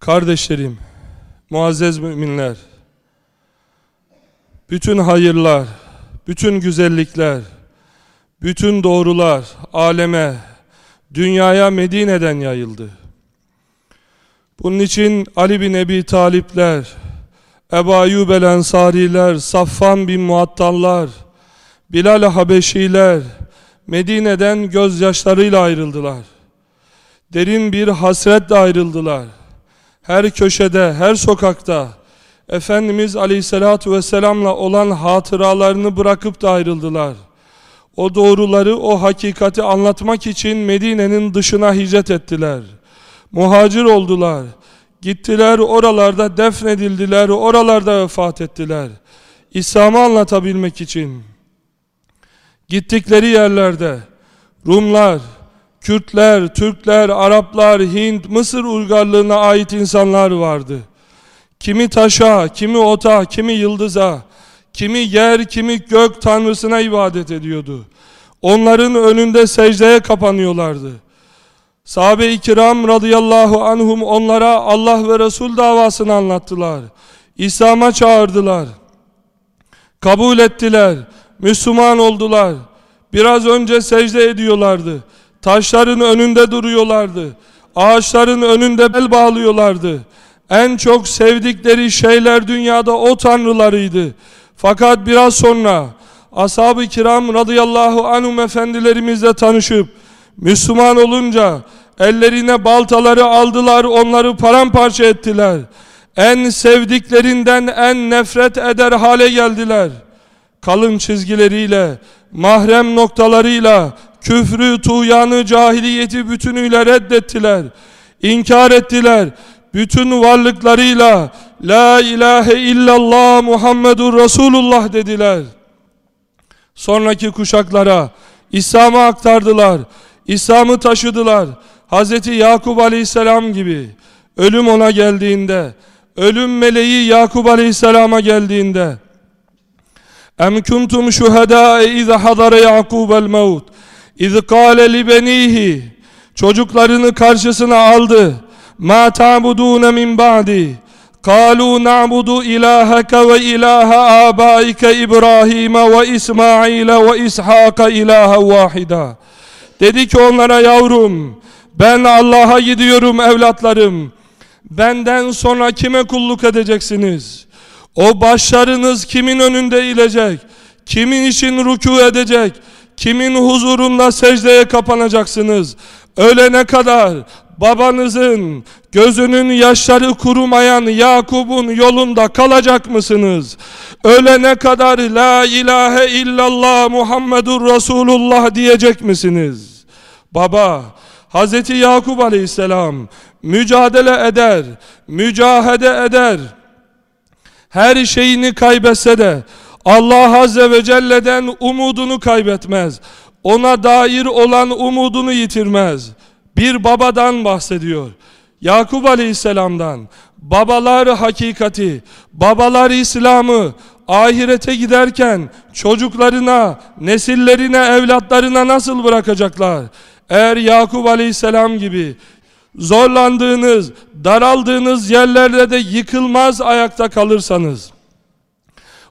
Kardeşlerim, muazzez müminler, bütün hayırlar, bütün güzellikler, bütün doğrular aleme, dünyaya Medine'den yayıldı. Bunun için Ali bin Ebi Talipler, Ebu Ayyub el Ensariler, Saffan bin Muattallar, Bilal Habeşiler Medine'den gözyaşlarıyla ayrıldılar. Derin bir hasretle ayrıldılar. Her köşede, her sokakta Efendimiz Aleyhisselatü Vesselam'la olan hatıralarını bırakıp da ayrıldılar. O doğruları, o hakikati anlatmak için Medine'nin dışına hicret ettiler. Muhacir oldular. Gittiler oralarda defnedildiler, oralarda vefat ettiler. İslam'ı anlatabilmek için. Gittikleri yerlerde Rumlar, Kürtler, Türkler, Araplar, Hint, Mısır uygarlığına ait insanlar vardı. Kimi taşa, kimi ota, kimi yıldıza, kimi yer, kimi gök tanrısına ibadet ediyordu. Onların önünde secdeye kapanıyorlardı. Sahabe-i kiram radıyallahu anhum onlara Allah ve Resul davasını anlattılar. İslam'a çağırdılar. Kabul ettiler. Müslüman oldular. Biraz önce secde ediyorlardı. Taşların önünde duruyorlardı. Ağaçların önünde bel bağlıyorlardı. En çok sevdikleri şeyler dünyada o tanrılarıydı. Fakat biraz sonra ashab-ı kiram radıyallahu anhum efendilerimizle tanışıp Müslüman olunca ellerine baltaları aldılar onları paramparça ettiler. En sevdiklerinden en nefret eder hale geldiler. Kalın çizgileriyle, mahrem noktalarıyla küfrü, tuğyanı, cahiliyeti bütünüyle reddettiler. İnkar ettiler. Bütün varlıklarıyla La ilahe illallah Muhammedur Resulullah dediler. Sonraki kuşaklara İslam'ı aktardılar. İslam'ı taşıdılar. Hz. Yakup Aleyhisselam gibi ölüm ona geldiğinde, ölüm meleği Yakup Aleyhisselam'a geldiğinde Em kuntum şuhedâe izâ hadara Yakubel mevt İzkâle libenihi Çocuklarını karşısına aldı. Ma ta'budûne min ba'di Kalu na'budu ilaheke ve ilaha abaike İbrahim ve İsmail ve İshak ilaha vahida. Dedi ki onlara yavrum ben Allah'a gidiyorum evlatlarım. Benden sonra kime kulluk edeceksiniz? O başlarınız kimin önünde ilecek? Kimin için ruku edecek? Kimin huzurunda secdeye kapanacaksınız? Ölene kadar babanızın gözünün yaşları kurumayan Yakub'un yolunda kalacak mısınız? Ölene kadar la ilahe illallah Muhammedur Resulullah diyecek misiniz? Baba, Hazreti Yakup aleyhisselam mücadele eder, mücahede eder. Her şeyini kaybetse de Allah Azze ve Celle'den umudunu kaybetmez. Ona dair olan umudunu yitirmez. Bir babadan bahsediyor. Yakup Aleyhisselam'dan. Babalar hakikati, babalar İslam'ı ahirete giderken çocuklarına, nesillerine, evlatlarına nasıl bırakacaklar? Eğer Yakup Aleyhisselam gibi zorlandığınız, daraldığınız yerlerde de yıkılmaz ayakta kalırsanız,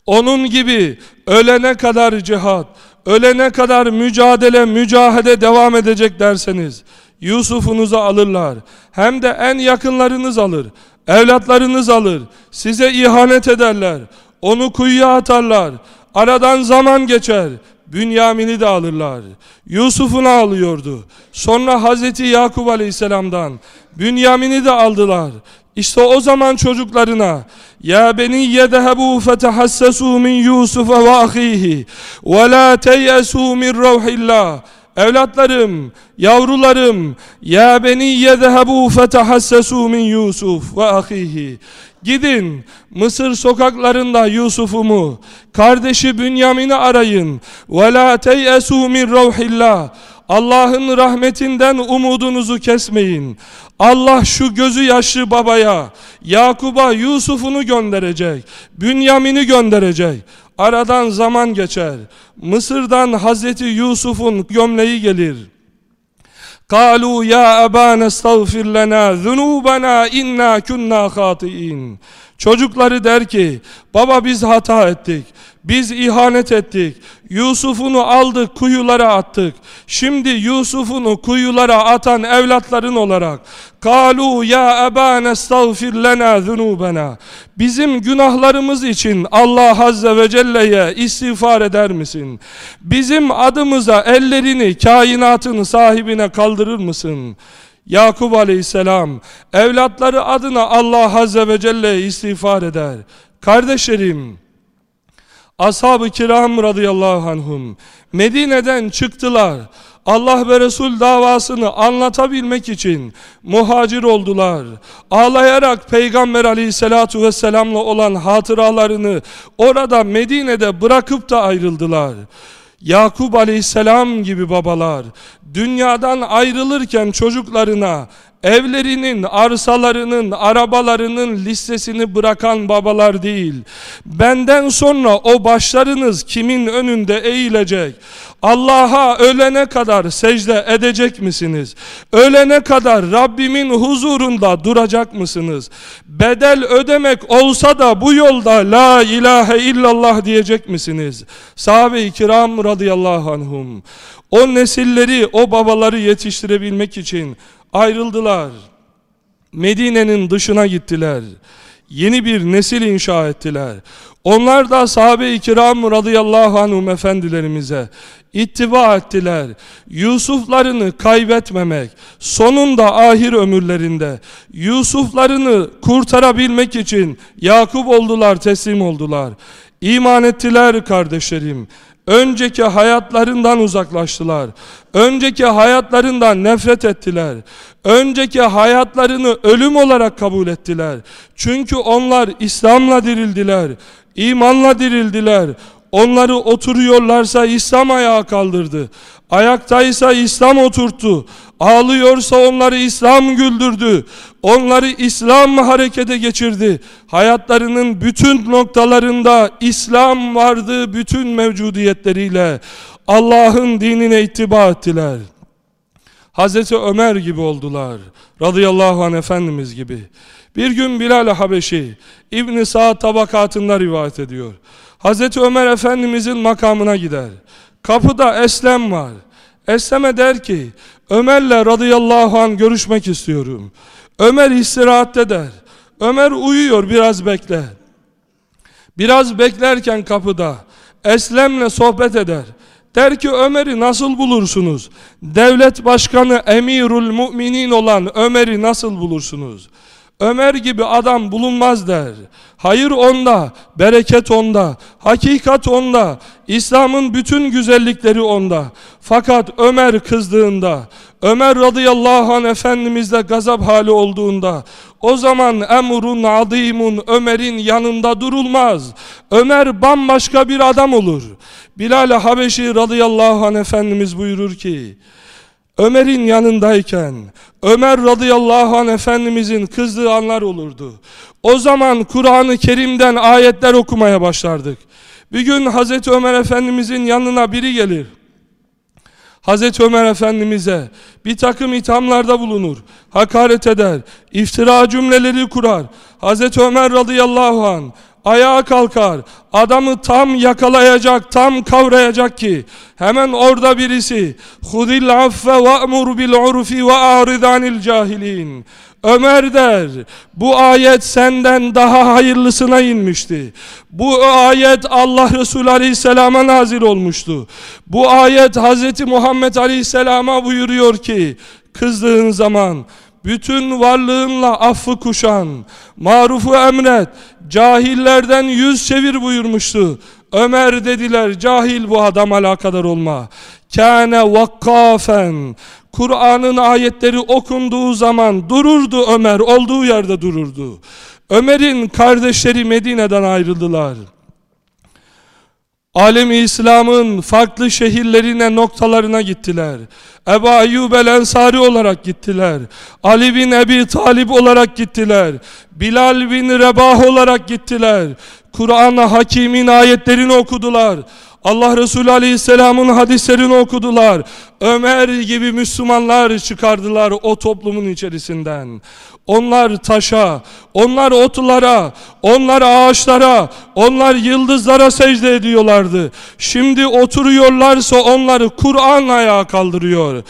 onun gibi ölene kadar cihat, ölene kadar mücadele, mücahede devam edecek derseniz, Yusuf'unuzu alırlar. Hem de en yakınlarınız alır. Evlatlarınız alır. Size ihanet ederler. Onu kuyuya atarlar. Aradan zaman geçer. Bünyamin'i de alırlar. Yusuf'unu alıyordu. Sonra Hazreti Yakup Aleyhisselam'dan Bünyamin'i de aldılar. İşte o zaman çocuklarına Ya beni yedhebu fetehassesu min Yusuf ve ahihi ve la teyesu min ruhillah Evlatlarım, yavrularım, ya beni yedhebu fetahassesu min Yusuf ve ahihi. Gidin Mısır sokaklarında Yusuf'umu, kardeşi Bünyamin'i arayın. Ve la teyesu min ruhillah. Allah'ın rahmetinden umudunuzu kesmeyin. Allah şu gözü yaşlı babaya, Yakub'a Yusuf'unu gönderecek. Bünyamin'i gönderecek. Aradan zaman geçer. Mısır'dan Hazreti Yusuf'un gömleği gelir. قالوا يا أبانا استغفر لنا ذنوبنا إنا كنا خاطئين Çocukları der ki baba biz hata ettik. biz ihanet ettik. Yusuf'unu aldık kuyulara attık. Şimdi Yusuf'unu kuyulara atan evlatların olarak kalu ya ebane estağfir lena zunubena bizim günahlarımız için Allah Azze ve Celle'ye istiğfar eder misin? Bizim adımıza ellerini kainatın sahibine kaldırır mısın? Yakup aleyhisselam evlatları adına Allah Azze ve Celle istiğfar eder. Kardeşlerim, ashab-ı kiram radıyallahu anhum Medine'den çıktılar. Allah ve Resul davasını anlatabilmek için muhacir oldular. Ağlayarak Peygamber aleyhissalatu vesselamla olan hatıralarını orada Medine'de bırakıp da ayrıldılar. Yakup aleyhisselam gibi babalar dünyadan ayrılırken çocuklarına evlerinin, arsalarının, arabalarının listesini bırakan babalar değil. Benden sonra o başlarınız kimin önünde eğilecek? Allah'a ölene kadar secde edecek misiniz? Ölene kadar Rabbimin huzurunda duracak mısınız? Bedel ödemek olsa da bu yolda la ilahe illallah diyecek misiniz? Sahabe-i kiram radıyallahu anhum. O nesilleri, o babaları yetiştirebilmek için ayrıldılar. Medine'nin dışına gittiler. Yeni bir nesil inşa ettiler. Onlar da sahabe-i kiram radıyallahu anhum efendilerimize ittiba ettiler. Yusuflarını kaybetmemek, sonunda ahir ömürlerinde Yusuflarını kurtarabilmek için Yakup oldular, teslim oldular. İman ettiler kardeşlerim. Önceki hayatlarından uzaklaştılar. Önceki hayatlarından nefret ettiler. Önceki hayatlarını ölüm olarak kabul ettiler. Çünkü onlar İslam'la dirildiler. imanla dirildiler. Onları oturuyorlarsa İslam ayağa kaldırdı. Ayaktaysa İslam oturttu. Ağlıyorsa onları İslam güldürdü. Onları İslam harekete geçirdi. Hayatlarının bütün noktalarında İslam vardı bütün mevcudiyetleriyle. Allah'ın dinine ittiba ettiler. Hazreti Ömer gibi oldular. Radıyallahu anh Efendimiz gibi. Bir gün Bilal Habeşi İbn Sa'd tabakatında rivayet ediyor. Hazreti Ömer Efendimizin makamına gider. Kapıda Eslem var. Eslem'e der ki Ömer'le radıyallahu an görüşmek istiyorum. Ömer istirahatte der. Ömer uyuyor biraz bekle. Biraz beklerken kapıda Eslem'le sohbet eder. Der ki Ömer'i nasıl bulursunuz? Devlet başkanı emirul müminin olan Ömer'i nasıl bulursunuz? Ömer gibi adam bulunmaz der. Hayır onda, bereket onda, hakikat onda, İslam'ın bütün güzellikleri onda. Fakat Ömer kızdığında, Ömer radıyallahu anh Efendimiz'de gazap hali olduğunda, o zaman emrun adimun Ömer'in yanında durulmaz. Ömer bambaşka bir adam olur. Bilal Habeşi radıyallahu anh Efendimiz buyurur ki, Ömer'in yanındayken Ömer radıyallahu anh Efendimizin kızdığı anlar olurdu. O zaman Kur'an-ı Kerim'den ayetler okumaya başlardık. Bir gün Hazreti Ömer Efendimizin yanına biri gelir. Hazreti Ömer Efendimiz'e bir takım ithamlarda bulunur, hakaret eder, iftira cümleleri kurar. Hazreti Ömer radıyallahu anh ayağa kalkar. Adamı tam yakalayacak, tam kavrayacak ki hemen orada birisi "Hudil affe ve'mur bil urfi ve a'ridanil cahilin." Ömer der, bu ayet senden daha hayırlısına inmişti. Bu ayet Allah Resulü Aleyhisselam'a nazil olmuştu. Bu ayet Hz. Muhammed Aleyhisselam'a buyuruyor ki, kızdığın zaman bütün varlığınla affı kuşan, marufu emret, cahillerden yüz çevir buyurmuştu. Ömer dediler cahil bu adam alakadar olma. Kâne vakkafen. Kur'an'ın ayetleri okunduğu zaman dururdu Ömer, olduğu yerde dururdu. Ömer'in kardeşleri Medine'den ayrıldılar. Alemi İslam'ın farklı şehirlerine, noktalarına gittiler. Ebu Ayyub el Ensari olarak gittiler. Ali bin Ebi Talib olarak gittiler. Bilal bin Rebah olarak gittiler. Kur'an-ı Hakim'in ayetlerini okudular. Allah Resulü Aleyhisselam'ın hadislerini okudular. Ömer gibi Müslümanlar çıkardılar o toplumun içerisinden. Onlar taşa, onlar otlara, onlar ağaçlara, onlar yıldızlara secde ediyorlardı. Şimdi oturuyorlarsa onları Kur'an ayağa kaldırıyor.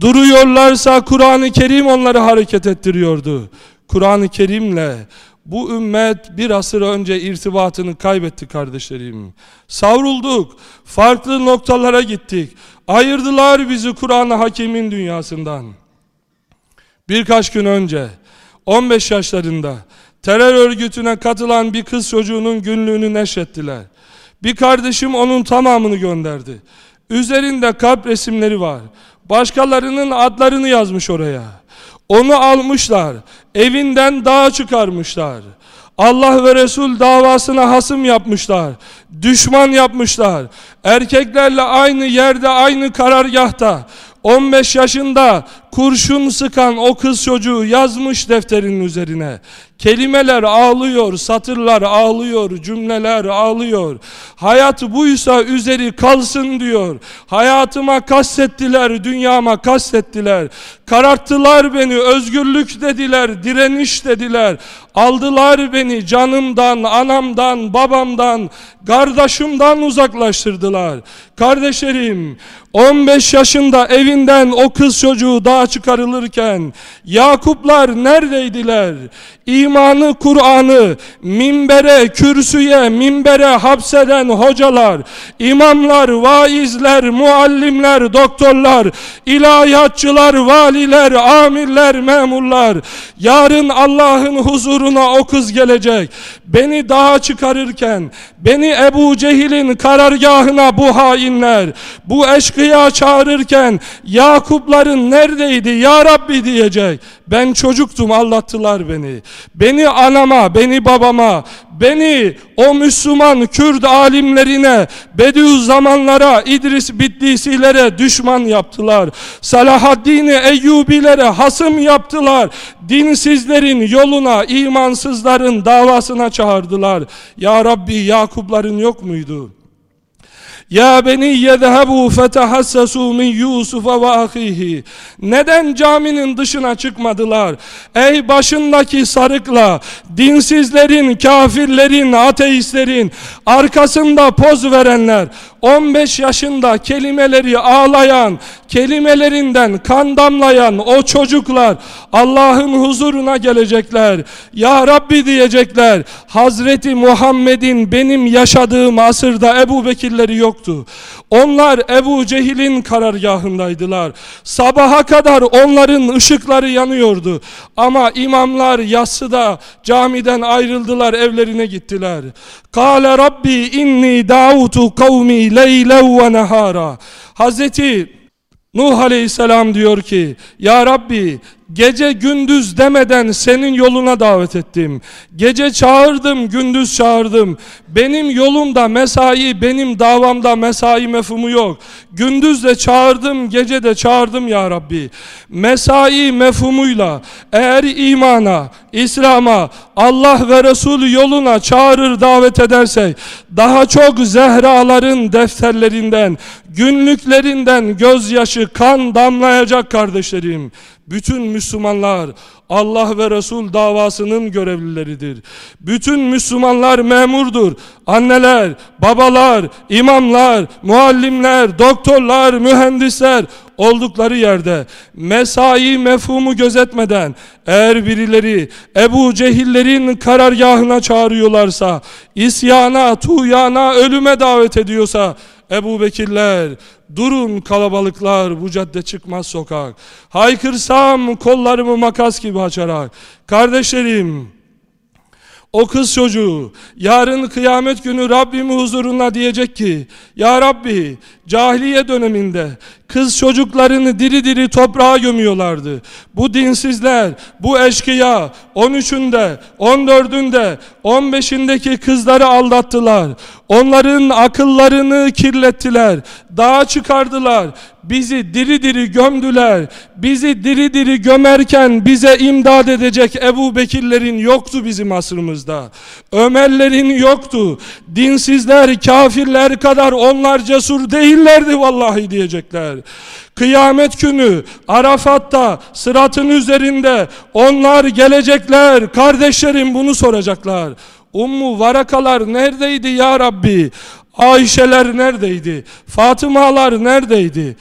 Duruyorlarsa Kur'an-ı Kerim onları hareket ettiriyordu. Kur'an-ı Kerim'le bu ümmet bir asır önce irtibatını kaybetti kardeşlerim. Savrulduk, farklı noktalara gittik. Ayırdılar bizi Kur'an-ı Hakim'in dünyasından. Birkaç gün önce 15 yaşlarında terör örgütüne katılan bir kız çocuğunun günlüğünü neşrettiler. Bir kardeşim onun tamamını gönderdi. Üzerinde kalp resimleri var. Başkalarının adlarını yazmış oraya. Onu almışlar. Evinden dağa çıkarmışlar. Allah ve Resul davasına hasım yapmışlar. Düşman yapmışlar. Erkeklerle aynı yerde, aynı karargahta 15 yaşında kurşun sıkan o kız çocuğu yazmış defterinin üzerine. Kelimeler ağlıyor, satırlar ağlıyor, cümleler ağlıyor. Hayat buysa üzeri kalsın diyor. Hayatıma kastettiler, dünyama kastettiler. Kararttılar beni, özgürlük dediler, direniş dediler. Aldılar beni canımdan, anamdan, babamdan, kardeşimden uzaklaştırdılar. Kardeşlerim, 15 yaşında evinden o kız çocuğu daha çıkarılırken Yakuplar neredeydiler? İmanı, Kur'an'ı minbere, kürsüye, minbere hapseden hocalar, imamlar, vaizler, muallimler, doktorlar, ilahiyatçılar, valiler, amirler, memurlar. Yarın Allah'ın huzuruna o kız gelecek. Beni daha çıkarırken, beni Ebu Cehil'in karargahına bu hainler, bu eşkıya çağırırken Yakupların neredeydi ya Rabbi diyecek. Ben çocuktum aldattılar beni. Beni anama, beni babama, beni o Müslüman Kürt alimlerine, Bediüzzamanlara, İdris Bitlisilere düşman yaptılar. Salahaddin Eyyubilere hasım yaptılar. Dinsizlerin yoluna, imansızların davasına çağırdılar. Ya Rabbi Yakupların yok muydu? Ya beni yezhebu fetahassasu min Yusuf ve ahihi. Neden caminin dışına çıkmadılar? Ey başındaki sarıkla dinsizlerin, kafirlerin, ateistlerin arkasında poz verenler 15 yaşında kelimeleri ağlayan, kelimelerinden kan damlayan o çocuklar Allah'ın huzuruna gelecekler. Ya Rabbi diyecekler. Hazreti Muhammed'in benim yaşadığım asırda Ebu Bekirleri yoktu. Onlar Ebu Cehil'in karargahındaydılar. Sabaha kadar onların ışıkları yanıyordu. Ama imamlar yassıda camiden ayrıldılar evlerine gittiler. Kale Rabbi inni da'utu kavmi leylev ve nehara. Hazreti Nuh Aleyhisselam diyor ki Ya Rabbi Gece gündüz demeden senin yoluna davet ettim. Gece çağırdım, gündüz çağırdım. Benim yolumda mesai, benim davamda mesai mefhumu yok. Gündüz de çağırdım, gece de çağırdım ya Rabbi. Mesai mefhumuyla eğer imana, İslam'a, Allah ve Resulü yoluna çağırır davet edersek daha çok zehraların defterlerinden, günlüklerinden gözyaşı, kan damlayacak kardeşlerim. Bütün Müslümanlar Allah ve Resul davasının görevlileridir. Bütün Müslümanlar memurdur. Anneler, babalar, imamlar, muallimler, doktorlar, mühendisler oldukları yerde mesai mefhumu gözetmeden eğer birileri Ebu Cehillerin karargahına çağırıyorlarsa, isyana, tuğyana, ölüme davet ediyorsa Ebu Bekirler, durun kalabalıklar bu cadde çıkmaz sokak. Haykırsam kollarımı makas gibi açarak. Kardeşlerim, o kız çocuğu yarın kıyamet günü Rabbim huzuruna diyecek ki Ya Rabbi cahiliye döneminde kız çocuklarını diri diri toprağa gömüyorlardı. Bu dinsizler, bu eşkıya 13'ünde, 14'ünde, 15'indeki kızları aldattılar. Onların akıllarını kirlettiler. Dağa çıkardılar. Bizi diri diri gömdüler. Bizi diri diri gömerken bize imdad edecek Ebu Bekirlerin yoktu bizim asrımızda. Ömerlerin yoktu. Dinsizler, kafirler kadar onlar cesur değillerdi vallahi diyecekler. Kıyamet günü Arafat'ta sıratın üzerinde onlar gelecekler. Kardeşlerim bunu soracaklar. Ummu varakalar neredeydi ya Rabbi? Ayşeler neredeydi? Fatımalar neredeydi?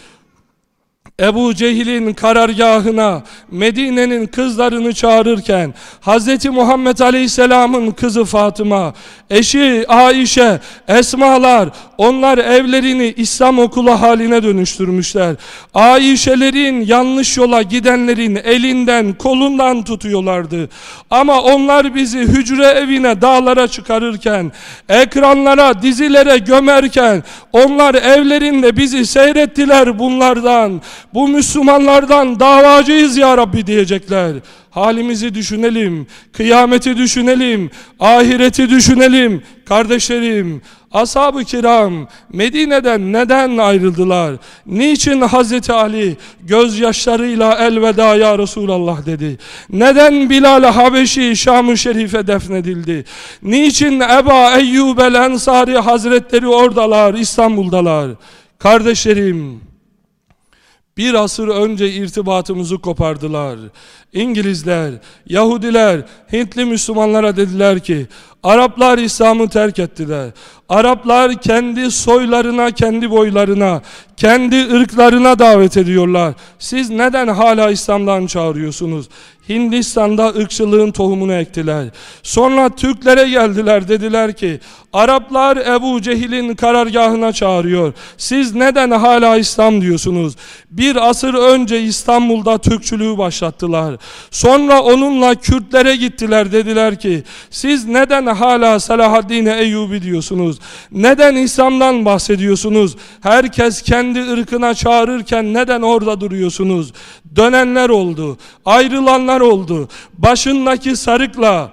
Ebu Cehil'in karargahına Medine'nin kızlarını çağırırken Hz. Muhammed Aleyhisselam'ın kızı Fatıma, eşi Aişe, Esmalar onlar evlerini İslam okulu haline dönüştürmüşler. Aişelerin yanlış yola gidenlerin elinden kolundan tutuyorlardı. Ama onlar bizi hücre evine dağlara çıkarırken, ekranlara dizilere gömerken onlar evlerinde bizi seyrettiler bunlardan. Bu Müslümanlardan davacıyız ya Rabbi diyecekler. Halimizi düşünelim, kıyameti düşünelim, ahireti düşünelim. Kardeşlerim, ashab-ı kiram Medine'den neden ayrıldılar? Niçin Hazreti Ali gözyaşlarıyla elveda ya Resulallah dedi? Neden Bilal Habeşi Şam-ı Şerif'e defnedildi? Niçin Eba Eyyub el Ensari Hazretleri oradalar, İstanbul'dalar? Kardeşlerim, bir asır önce irtibatımızı kopardılar. İngilizler, Yahudiler, Hintli Müslümanlara dediler ki Araplar İslam'ı terk ettiler. Araplar kendi soylarına, kendi boylarına, kendi ırklarına davet ediyorlar. Siz neden hala İslam'dan çağırıyorsunuz? Hindistan'da ırkçılığın tohumunu ektiler. Sonra Türklere geldiler dediler ki Araplar Ebu Cehil'in karargahına çağırıyor. Siz neden hala İslam diyorsunuz? Bir asır önce İstanbul'da Türkçülüğü başlattılar. Sonra onunla Kürtlere gittiler dediler ki siz neden hala Selahaddin Eyyubi diyorsunuz? Neden İslam'dan bahsediyorsunuz? Herkes kendi ırkına çağırırken neden orada duruyorsunuz? Dönenler oldu, ayrılanlar oldu. Başındaki sarıkla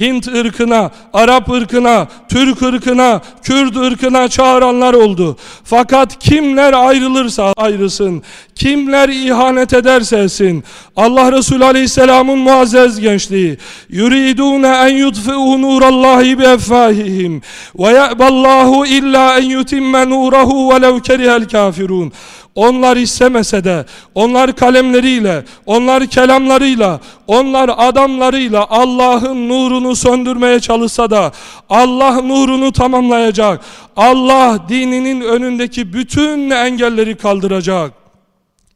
Hint ırkına, Arap ırkına, Türk ırkına, Kürt ırkına çağıranlar oldu. Fakat kimler ayrılırsa ayrısın, kimler ihanet ederse etsin. Allah Resulü Aleyhisselam'ın muazzez gençliği. Yuridune en yudfi'u nurallahi bi effahihim ve ya'ballahu illa en yutimme nurahu velev kerihel kafirun. Onlar istemese de, onlar kalemleriyle, onlar kelamlarıyla, onlar adamlarıyla Allah'ın nurunu söndürmeye çalışsa da Allah nurunu tamamlayacak. Allah dininin önündeki bütün engelleri kaldıracak.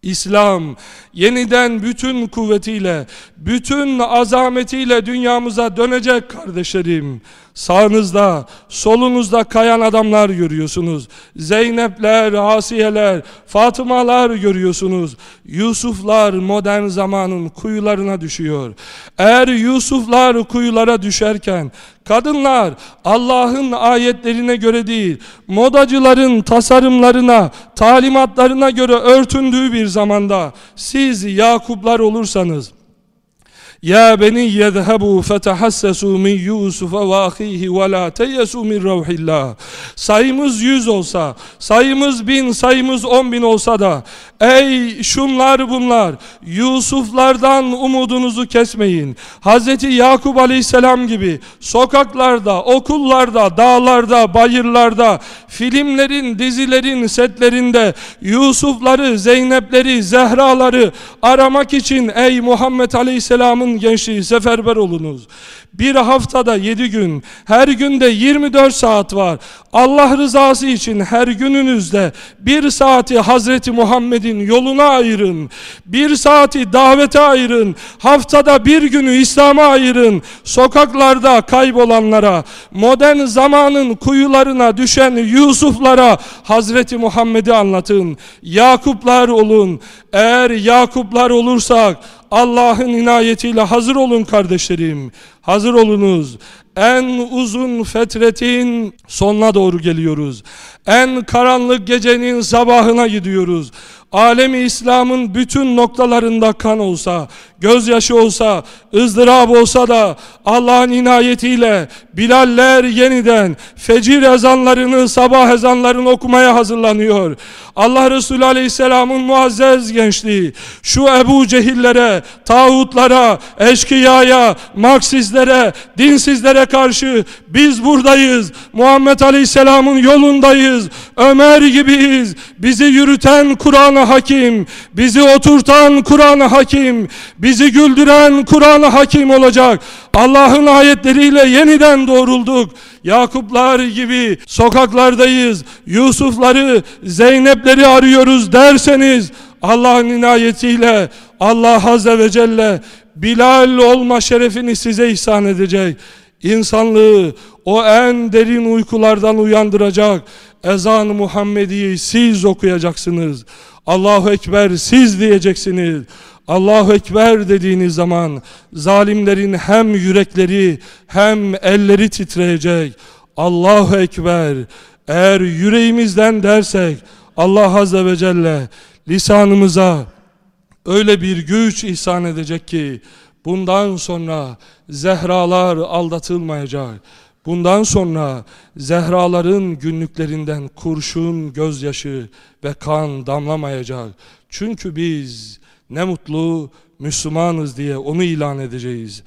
İslam yeniden bütün kuvvetiyle, bütün azametiyle dünyamıza dönecek kardeşlerim. Sağınızda, solunuzda kayan adamlar görüyorsunuz. Zeynepler, Asiyeler, Fatımalar görüyorsunuz. Yusuflar modern zamanın kuyularına düşüyor. Eğer Yusuflar kuyulara düşerken kadınlar Allah'ın ayetlerine göre değil, modacıların tasarımlarına, talimatlarına göre örtündüğü bir zamanda siz Yakuplar olursanız ya beni yezhebu fetehassesu min Yusuf ve ahihi ve la teyesu min ruhillah. Sayımız yüz olsa, sayımız bin, sayımız on bin olsa da ey şunlar bunlar Yusuflardan umudunuzu kesmeyin. Hazreti Yakup aleyhisselam gibi sokaklarda, okullarda, dağlarda, bayırlarda, filmlerin, dizilerin setlerinde Yusufları, Zeynepleri, Zehraları aramak için ey Muhammed aleyhisselamın Allah'ın gençliği seferber olunuz. Bir haftada yedi gün, her günde 24 saat var. Allah rızası için her gününüzde bir saati Hazreti Muhammed'in yoluna ayırın. Bir saati davete ayırın. Haftada bir günü İslam'a ayırın. Sokaklarda kaybolanlara, modern zamanın kuyularına düşen Yusuflara Hazreti Muhammed'i anlatın. Yakuplar olun. Eğer Yakuplar olursak Allah'ın inayetiyle hazır olun kardeşlerim. Hazır olunuz. En uzun fetretin sonuna doğru geliyoruz. En karanlık gecenin sabahına gidiyoruz. Alemi İslam'ın bütün noktalarında kan olsa, gözyaşı olsa, ızdırap olsa da Allah'ın inayetiyle Bilaller yeniden fecir ezanlarını, sabah ezanlarını okumaya hazırlanıyor. Allah Resulü Aleyhisselam'ın muazzez gençliği şu Ebu Cehillere, tağutlara, eşkıyaya, Marksistlere, dinsizlere karşı biz buradayız. Muhammed Aleyhisselam'ın yolundayız. Ömer gibiyiz. Bizi yürüten Kur'an-ı Hakim, bizi oturtan Kur'an-ı Hakim, bizi güldüren Kur'an-ı Hakim olacak. Allah'ın ayetleriyle yeniden doğrulduk. Yakuplar gibi sokaklardayız. Yusufları, Zeynepleri arıyoruz derseniz Allah'ın inayetiyle Allah Azze ve Celle Bilal olma şerefini size ihsan edecek. İnsanlığı o en derin uykulardan uyandıracak ezan-ı Muhammedi'yi siz okuyacaksınız. Allahu Ekber siz diyeceksiniz. Allahu Ekber dediğiniz zaman zalimlerin hem yürekleri hem elleri titreyecek. Allahu Ekber eğer yüreğimizden dersek Allah Azze ve Celle lisanımıza öyle bir güç ihsan edecek ki bundan sonra zehralar aldatılmayacak. Bundan sonra zehraların günlüklerinden kurşun, gözyaşı ve kan damlamayacak. Çünkü biz ne mutlu Müslümanız diye onu ilan edeceğiz.